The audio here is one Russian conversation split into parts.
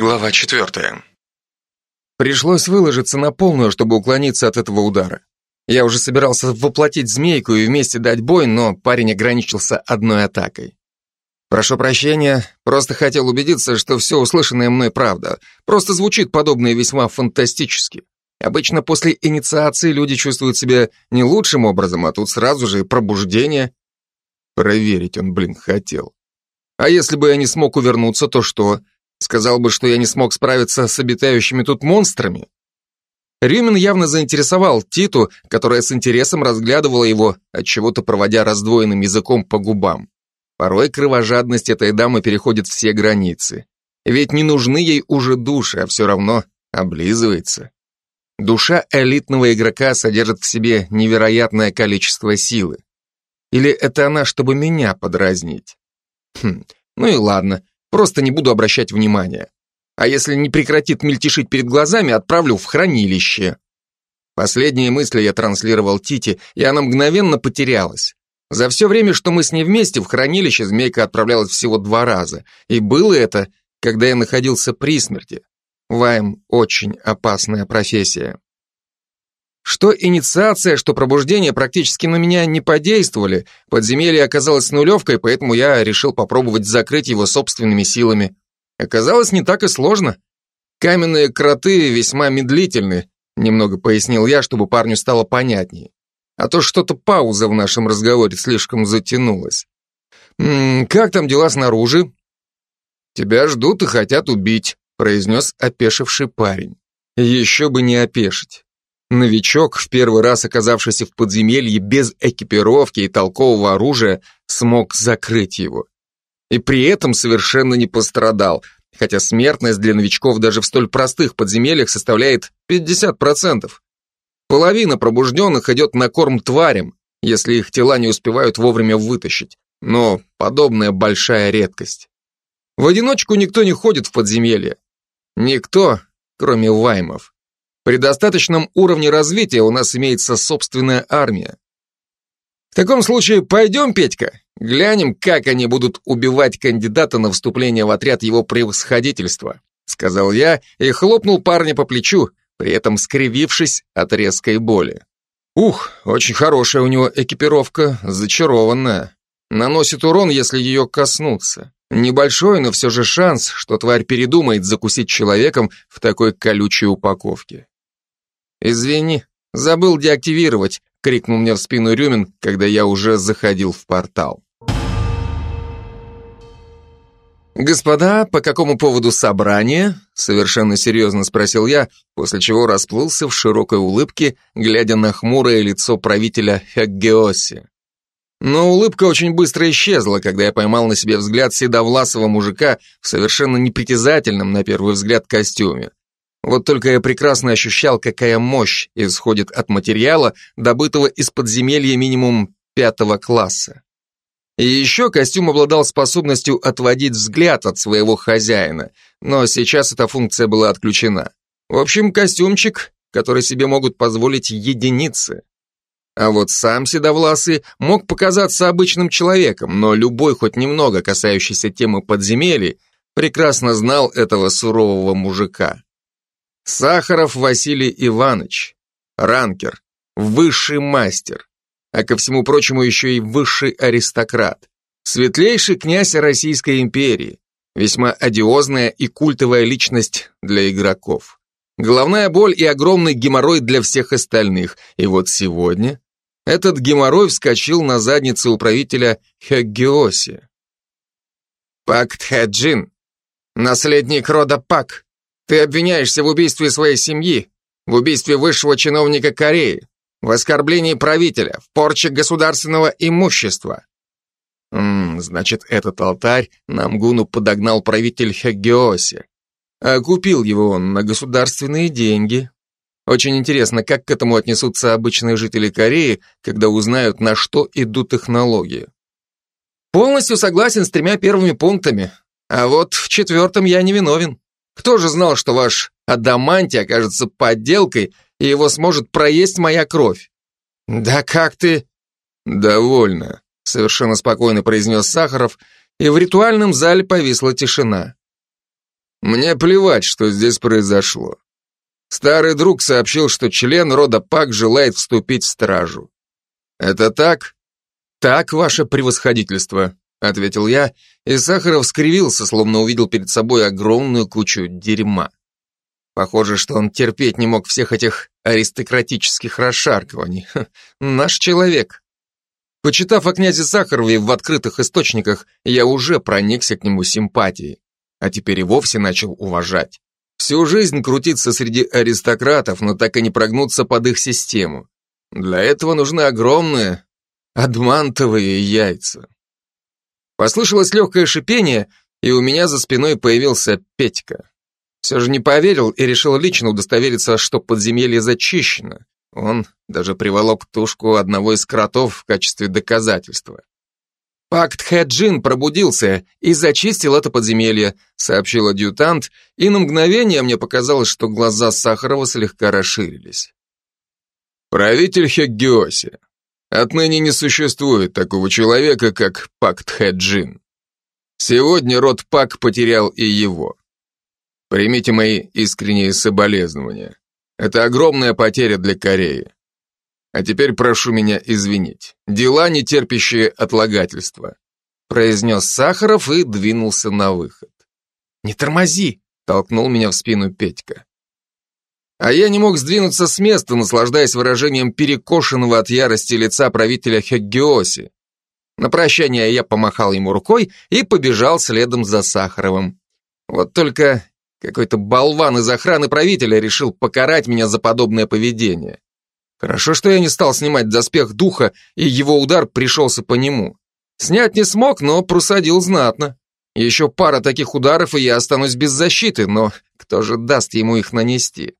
Глава четвертая. Пришлось выложиться на полную, чтобы уклониться от этого удара. Я уже собирался воплотить змейку и вместе дать бой, но парень ограничился одной атакой. Прошу прощения, просто хотел убедиться, что все услышанное мной правда. Просто звучит подобное весьма фантастически. Обычно после инициации люди чувствуют себя не лучшим образом, а тут сразу же пробуждение. Проверить он, блин, хотел. А если бы я не смог увернуться, то что? Сказал бы, что я не смог справиться с обитающими тут монстрами. Рюмин явно заинтересовал Титу, которая с интересом разглядывала его, от чего то проводя раздвоенным языком по губам. Порой кровожадность этой дамы переходит все границы. Ведь не нужны ей уже души, а все равно облизывается. Душа элитного игрока содержит в себе невероятное количество силы. Или это она, чтобы меня подразнить? Хм, ну и ладно, Просто не буду обращать внимания. А если не прекратит мельтешить перед глазами, отправлю в хранилище. Последние мысли я транслировал Тите, и она мгновенно потерялась. За все время, что мы с ней вместе, в хранилище змейка отправлялась всего два раза. И было это, когда я находился при смерти. Вайм – очень опасная профессия. Что инициация, что пробуждение практически на меня не подействовали. Подземелье оказалось нулевкой, поэтому я решил попробовать закрыть его собственными силами. Оказалось, не так и сложно. Каменные кроты весьма медлительны, немного пояснил я, чтобы парню стало понятнее. А то что-то пауза в нашем разговоре слишком затянулась. «М -м, «Как там дела снаружи?» «Тебя ждут и хотят убить», произнес опешивший парень. Еще бы не опешить. Новичок, в первый раз оказавшийся в подземелье без экипировки и толкового оружия, смог закрыть его. И при этом совершенно не пострадал, хотя смертность для новичков даже в столь простых подземельях составляет 50%. Половина пробужденных идет на корм тварям, если их тела не успевают вовремя вытащить. Но подобная большая редкость. В одиночку никто не ходит в подземелье. Никто, кроме ваймов. При достаточном уровне развития у нас имеется собственная армия. В таком случае пойдем, Петька, глянем, как они будут убивать кандидата на вступление в отряд его превосходительства, сказал я и хлопнул парня по плечу, при этом скривившись от резкой боли. Ух, очень хорошая у него экипировка, зачарованная. Наносит урон, если ее коснуться. Небольшой, но все же шанс, что тварь передумает закусить человеком в такой колючей упаковке. «Извини, забыл деактивировать», — крикнул мне в спину Рюмин, когда я уже заходил в портал. «Господа, по какому поводу собрание?» — совершенно серьезно спросил я, после чего расплылся в широкой улыбке, глядя на хмурое лицо правителя Хеггеоси. Но улыбка очень быстро исчезла, когда я поймал на себе взгляд седовласого мужика в совершенно непритязательном, на первый взгляд, костюме. Вот только я прекрасно ощущал, какая мощь исходит от материала, добытого из подземелья минимум пятого класса. И еще костюм обладал способностью отводить взгляд от своего хозяина, но сейчас эта функция была отключена. В общем, костюмчик, который себе могут позволить единицы. А вот сам Седовласый мог показаться обычным человеком, но любой хоть немного касающийся темы подземелий прекрасно знал этого сурового мужика. Сахаров Василий Иванович, ранкер, высший мастер, а ко всему прочему еще и высший аристократ, светлейший князь Российской империи, весьма одиозная и культовая личность для игроков. Головная боль и огромный геморрой для всех остальных. И вот сегодня этот геморрой вскочил на задницу управителя Хеггеоси. Пак Тхэджин, наследник рода Пак, ты обвиняешься в убийстве своей семьи, в убийстве высшего чиновника Кореи, в оскорблении правителя, в порче государственного имущества. Ммм, значит, этот алтарь Намгуну подогнал правитель Хагеоси. А купил его он на государственные деньги. Очень интересно, как к этому отнесутся обычные жители Кореи, когда узнают, на что идут их налоги. Полностью согласен с тремя первыми пунктами, а вот в четвертом я не виновен. Кто же знал, что ваш адамантий окажется подделкой, и его сможет проесть моя кровь? Да как ты... Довольно, совершенно спокойно произнес Сахаров, и в ритуальном зале повисла тишина. Мне плевать, что здесь произошло. Старый друг сообщил, что член рода Пак желает вступить в стражу. Это так? Так, ваше превосходительство, ответил я, и Сахаров скривился, словно увидел перед собой огромную кучу дерьма. Похоже, что он терпеть не мог всех этих аристократических расшаркиваний. Ха, наш человек. Почитав о князе Сахарове в открытых источниках, я уже проникся к нему симпатией, а теперь и вовсе начал уважать. Всю жизнь крутиться среди аристократов, но так и не прогнуться под их систему. Для этого нужны огромные адмантовые яйца. Послышалось легкое шипение, и у меня за спиной появился Петька. Все же не поверил и решил лично удостовериться, что подземелье зачищено. Он даже приволок тушку одного из кротов в качестве доказательства. «Пакт Хэджин пробудился и зачистил это подземелье», сообщил адъютант, и на мгновение мне показалось, что глаза Сахарова слегка расширились. «Правитель Хеггиоси, отныне не существует такого человека, как Пакт Хэджин. Сегодня род Пак потерял и его. Примите мои искренние соболезнования. Это огромная потеря для Кореи. А теперь прошу меня извинить. Дела, не терпящие отлагательства. Произнес Сахаров и двинулся на выход. Не тормози, толкнул меня в спину Петька. А я не мог сдвинуться с места, наслаждаясь выражением перекошенного от ярости лица правителя Хеггиоси. На прощание я помахал ему рукой и побежал следом за Сахаровым. Вот только какой-то болван из охраны правителя решил покарать меня за подобное поведение. Хорошо, что я не стал снимать доспех духа, и его удар пришелся по нему. Снять не смог, но просадил знатно. Еще пара таких ударов, и я останусь без защиты, но кто же даст ему их нанести?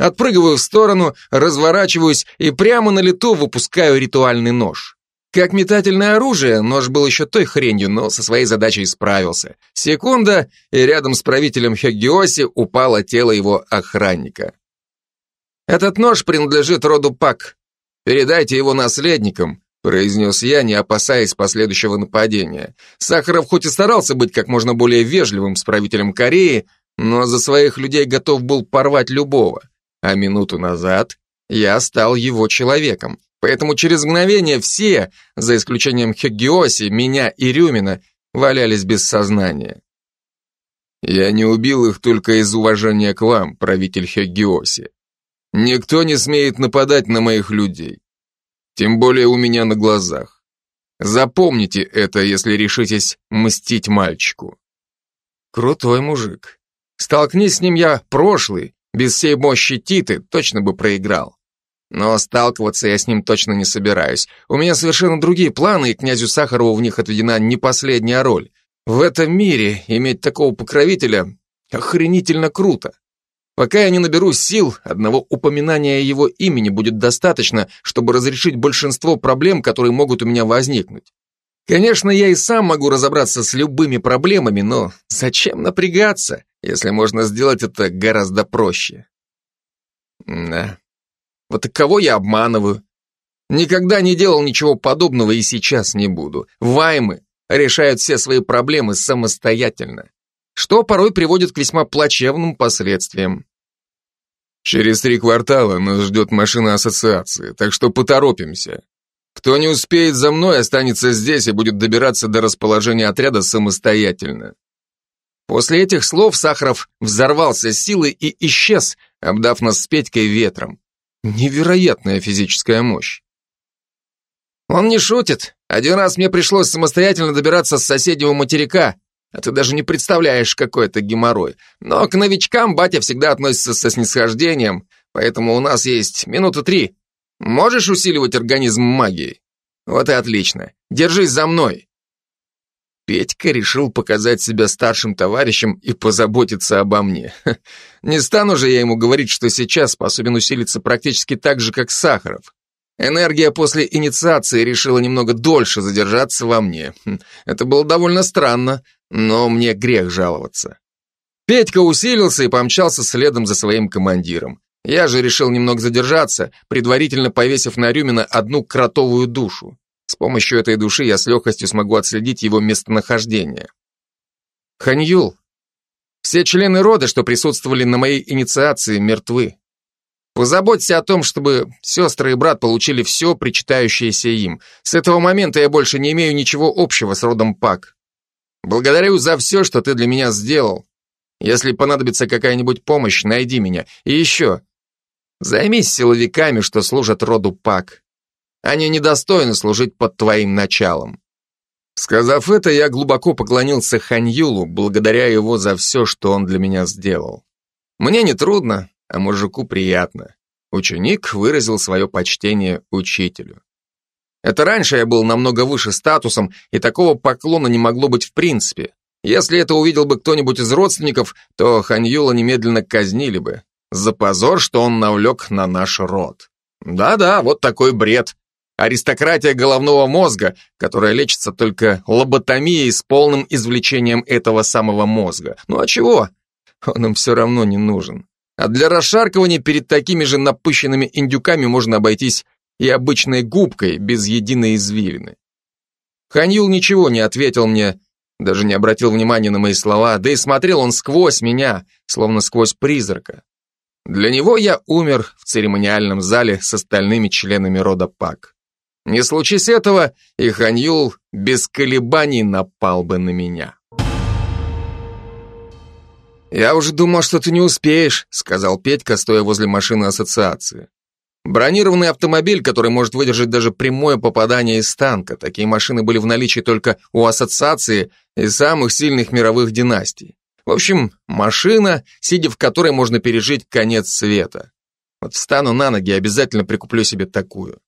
Отпрыгиваю в сторону, разворачиваюсь и прямо на лету выпускаю ритуальный нож. Как метательное оружие, нож был еще той хренью, но со своей задачей справился. Секунда, и рядом с правителем Хеггиоси упало тело его охранника. «Этот нож принадлежит роду Пак. Передайте его наследникам», произнес я, не опасаясь последующего нападения. Сахаров хоть и старался быть как можно более вежливым с правителем Кореи, но за своих людей готов был порвать любого. А минуту назад я стал его человеком. Поэтому через мгновение все, за исключением Хеггиоси, меня и Рюмина, валялись без сознания. Я не убил их только из уважения к вам, правитель Хеггиоси. Никто не смеет нападать на моих людей. Тем более у меня на глазах. Запомните это, если решитесь мстить мальчику. Крутой мужик. Столкнись с ним я прошлый, без всей мощи Титы, точно бы проиграл. Но сталкиваться я с ним точно не собираюсь. У меня совершенно другие планы, и князю Сахарову в них отведена не последняя роль. В этом мире иметь такого покровителя охренительно круто. Пока я не наберу сил, одного упоминания его имени будет достаточно, чтобы разрешить большинство проблем, которые могут у меня возникнуть. Конечно, я и сам могу разобраться с любыми проблемами, но зачем напрягаться, если можно сделать это гораздо проще? Да, вот и кого я обманываю? Никогда не делал ничего подобного и сейчас не буду. Ваймы решают все свои проблемы самостоятельно, что порой приводит к весьма плачевным последствиям. Через три квартала нас ждет машина ассоциации, так что поторопимся. Кто не успеет за мной, останется здесь и будет добираться до расположения отряда самостоятельно. После этих слов Сахаров взорвался силой и исчез, обдав нас с Петькой ветром. Невероятная физическая мощь. Он не шутит. Один раз мне пришлось самостоятельно добираться с соседнего материка, а ты даже не представляешь, какой это геморрой. Но к новичкам батя всегда относится со снисхождением, поэтому у нас есть минуты три. Можешь усиливать организм магией? Вот и отлично. Держись за мной. Петька решил показать себя старшим товарищем и позаботиться обо мне. Не стану же я ему говорить, что сейчас способен усилиться практически так же, как Сахаров. Энергия после инициации решила немного дольше задержаться во мне. Хм, это было довольно странно, но мне грех жаловаться. Петька усилился и помчался следом за своим командиром. Я же решил немного задержаться, предварительно повесив на Рюмина одну кротовую душу. С помощью этой души я с легкостью смогу отследить его местонахождение. Ханьюл, Все члены рода, что присутствовали на моей инициации, мертвы. Позаботься о том, чтобы сестры и брат получили все, причитающееся им. С этого момента я больше не имею ничего общего с родом Пак. Благодарю за все, что ты для меня сделал. Если понадобится какая-нибудь помощь, найди меня. И еще, займись силовиками, что служат роду Пак. Они недостойны служить под твоим началом. Сказав это, я глубоко поклонился Ханьюлу, благодаря его за все, что он для меня сделал. Мне не трудно, а мужику приятно. Ученик выразил свое почтение учителю. Это раньше я был намного выше статусом, и такого поклона не могло быть в принципе. Если это увидел бы кто-нибудь из родственников, то Ханьюла немедленно казнили бы. За позор, что он навлек на наш род. Да-да, вот такой бред. Аристократия головного мозга, которая лечится только лоботомией с полным извлечением этого самого мозга. Ну а чего? Он им все равно не нужен. А для расшаркивания перед такими же напыщенными индюками можно обойтись и обычной губкой, без единой извилины. Ханьюл ничего не ответил мне, даже не обратил внимания на мои слова, да и смотрел он сквозь меня, словно сквозь призрака. Для него я умер в церемониальном зале с остальными членами рода Пак. Не случись этого, и Ханьюл без колебаний напал бы на меня. «Я уже думал, что ты не успеешь», — сказал Петька, стоя возле машины ассоциации. Бронированный автомобиль, который может выдержать даже прямое попадание из танка. Такие машины были в наличии только у ассоциации и самых сильных мировых династий. В общем, машина, сидя в которой можно пережить конец света. Вот встану на ноги и обязательно прикуплю себе такую.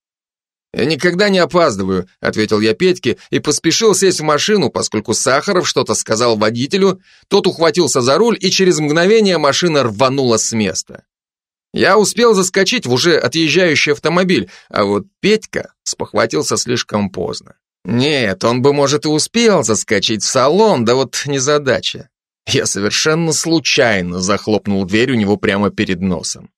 «Я никогда не опаздываю», — ответил я Петьке и поспешил сесть в машину, поскольку Сахаров что-то сказал водителю, тот ухватился за руль, и через мгновение машина рванула с места. Я успел заскочить в уже отъезжающий автомобиль, а вот Петька спохватился слишком поздно. Нет, он бы, может, и успел заскочить в салон, да вот незадача. Я совершенно случайно захлопнул дверь у него прямо перед носом.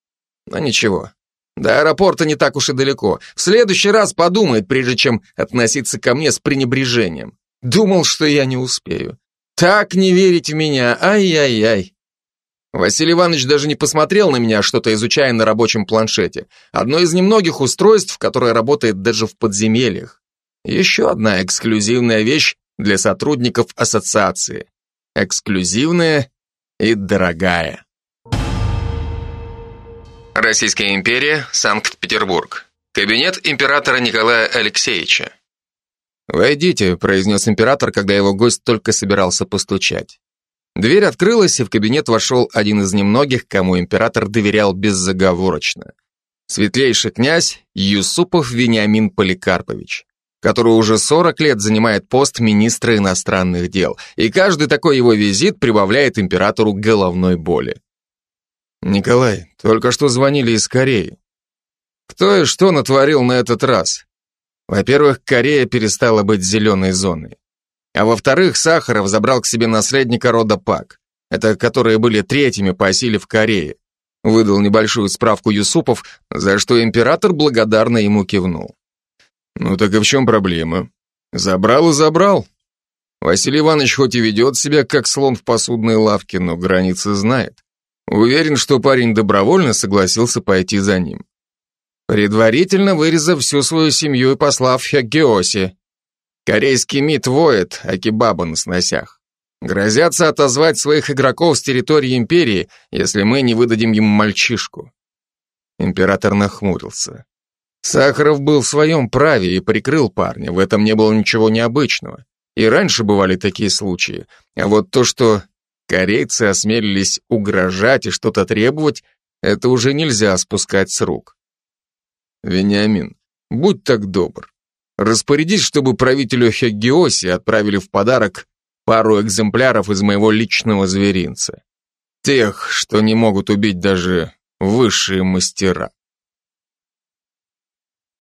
Но ничего, до аэропорта не так уж и далеко. В следующий раз подумает, прежде чем относиться ко мне с пренебрежением. Думал, что я не успею. Так не верить в меня, ай-яй-яй. Василий Иванович даже не посмотрел на меня, что-то изучая на рабочем планшете. Одно из немногих устройств, которое работает даже в подземельях. Еще одна эксклюзивная вещь для сотрудников ассоциации. Эксклюзивная и дорогая. Российская империя, Санкт-Петербург. Кабинет императора Николая Алексеевича. «Войдите», — произнес император, когда его гость только собирался постучать. Дверь открылась, и в кабинет вошел один из немногих, кому император доверял беззаговорочно. Светлейший князь Юсупов Вениамин Поликарпович, который уже 40 лет занимает пост министра иностранных дел, и каждый такой его визит прибавляет императору головной боли. «Николай, только что звонили из Кореи. Кто и что натворил на этот раз? Во-первых, Корея перестала быть зеленой зоной. А во-вторых, Сахаров забрал к себе наследника рода Пак. Это которые были третьими по силе в Корее. Выдал небольшую справку Юсупов, за что император благодарно ему кивнул. Ну так и в чем проблема? Забрал и забрал. Василий Иванович хоть и ведет себя как слон в посудной лавке, но границы знает. Уверен, что парень добровольно согласился пойти за ним. Предварительно вырезав всю свою семью и послав в Хяггеосе. Корейский МИД воет, а кебаба на сносях. Грозятся отозвать своих игроков с территории империи, если мы не выдадим им мальчишку. Император нахмурился. Сахаров был в своем праве и прикрыл парня, в этом не было ничего необычного. И раньше бывали такие случаи. А вот то, что корейцы осмелились угрожать и что-то требовать, это уже нельзя спускать с рук. Вениамин, будь так добр. Распорядись, чтобы правителю Хеггиоси отправили в подарок пару экземпляров из моего личного зверинца. Тех, что не могут убить даже высшие мастера.